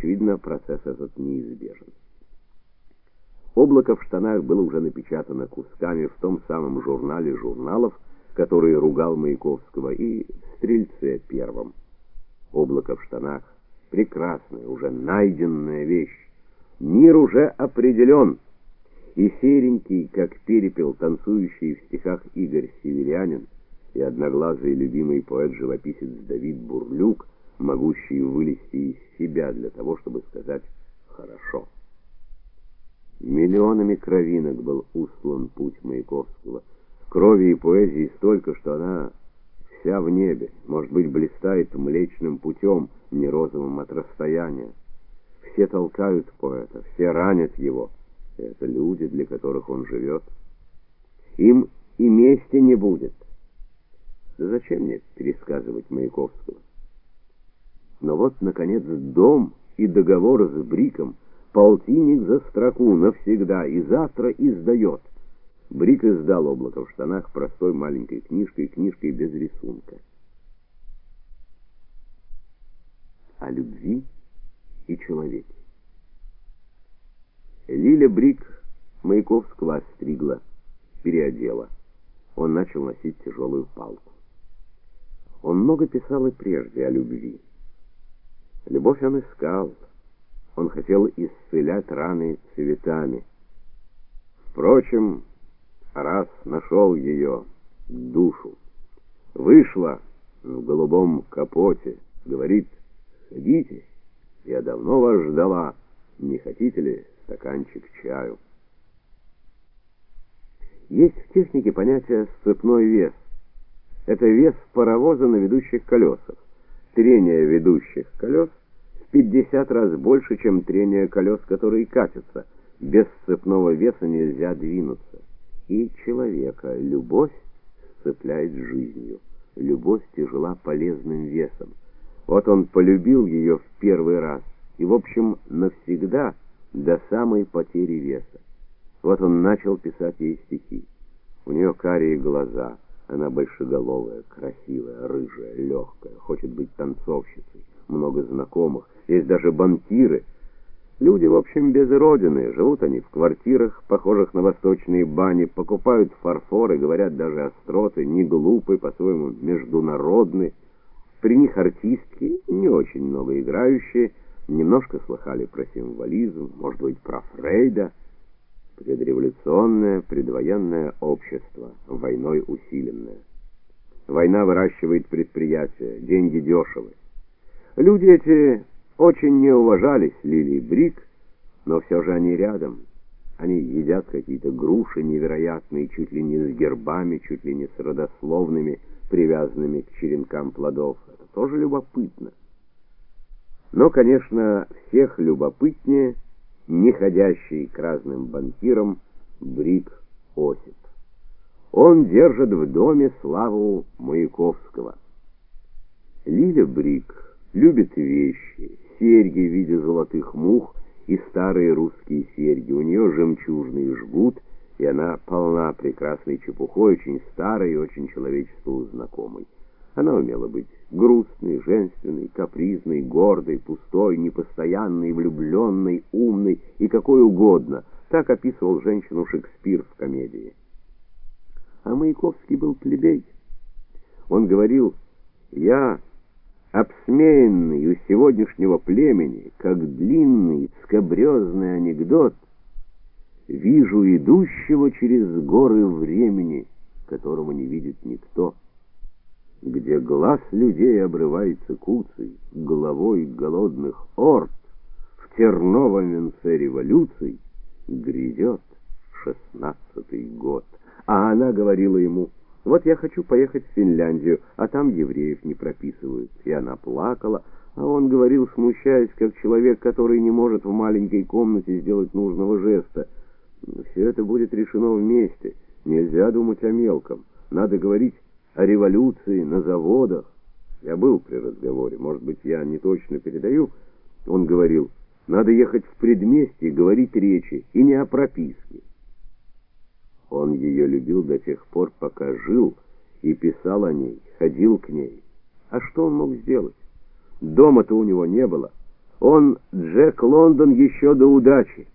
Очевидно, процесс этот неизбежен. Облако в штанах было уже напечатано кусками в том самом журнале журналов, который ругал Маяковского, и в Стрельце первом. Облако в штанах прекрасная, уже найденная вещь. Мир уже определен. И серенький, как перепел, танцующий в стихах Игорь Северянин, и одноглазый любимый поэт-живописец Давид Бурлюк, могущий вылезти из себя для того, чтобы сказать «хорошо». Миллионами кровинок был услан путь Маяковского. Крови и поэзии столько, что она вся в небе, может быть, блистает млечным путем, не розовым от расстояния. Все толкают поэта, все ранят его. Это люди, для которых он живет. Им и мести не будет. Да зачем мне пересказывать Маяковского? Но вот, наконец, дом и договор с Бриком — полтинник за строку навсегда и завтра издает. Брик издал облако в штанах простой маленькой книжкой, книжкой без рисунка. О любви и человеке. Лиля Брик Маяковского остригла, переодела. Он начал носить тяжелую палку. Он много писал и прежде о любви. Любовь он искал, он хотел исцелять раны цветами. Впрочем, раз нашел ее, душу, вышла в голубом капоте, говорит, «Садитесь, я давно вас ждала, не хотите ли стаканчик чаю?» Есть в технике понятие «сцепной вес». Это вес паровоза на ведущих колесах. Трение ведущих колес 50 раз больше, чем трение колес, которые катятся. Без сцепного веса нельзя двинуться. И человека любовь сцепляет жизнью. Любовь тяжела полезным весом. Вот он полюбил ее в первый раз, и, в общем, навсегда, до самой потери веса. Вот он начал писать ей стихи. У нее карие глаза, она большеголовая, красивая, рыжая, легкая, хочет быть танцовщицей, много знакомых, есть даже банкиры. Люди, в общем, без родины, живут они в квартирах, похожих на восточные бани, покупают фарфор и говорят даже остроты, не глупы, по-своему международны. При них артистки, не очень много играющие, немножко слыхали про символизм, может быть, про Фрейда. Предреволюционное, предвоенное общество, войной усиленное. Война выращивает предприятия, деньги дешевы. Люди эти очень не уважались Лили Брик, но все же они рядом. Они едят какие-то груши невероятные, чуть ли не с гербами, чуть ли не с родословными, привязанными к черенкам плодов. Это тоже любопытно. Но, конечно, всех любопытнее не ходящий к разным банкирам Брик Осип. Он держит в доме славу Маяковского. Лиля Брик любит вещи, серьги в виде золотых мух и старые русские серьги. У нее жемчужный жгут, и она полна прекрасной чепухой, очень старой и очень человечеству знакомой. Она умела быть грустной, женственной, капризной, гордой, пустой, непостоянной, влюбленной, умной и какой угодно. Так описывал женщину Шекспир в комедии. А Маяковский был плебей. Он говорил: "Я обсмеянный у сегодняшнего племени, как длинный скобрезный анекдот, вижу идущего через горы времени, которого не видит никто, где глаз людей обрывается куцей, головой голодных орд, в терновом венце революций грядет шестнадцатый год. А она говорила ему вот я хочу поехать в Финляндию, а там евреев не прописывают. И она плакала, а он говорил, смущаясь, как человек, который не может в маленькой комнате сделать нужного жеста. Все это будет решено вместе. Нельзя думать о мелком. Надо говорить о революции на заводах. Я был при разговоре, может быть, я не точно передаю. Он говорил: "Надо ехать в предместье, говорить речи и не о прописке". Он ее любил до тех пор, пока жил и писал о ней, ходил к ней. А что он мог сделать? Дома-то у него не было. Он Джек Лондон еще до удачи.